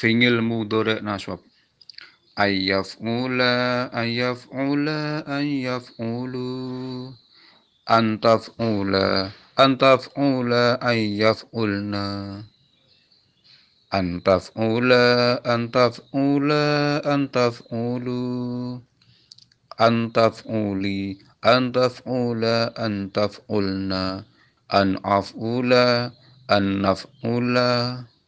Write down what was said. فين المضرع نشوب أن يفعل أن يفعل أن يفعل أن تفعل أن تفعل أن يفعلنا أن تفعل أن تفعل أن تفعل أن تفعلي أن تفعل أن تفعلنا أن أفعل أن نفعل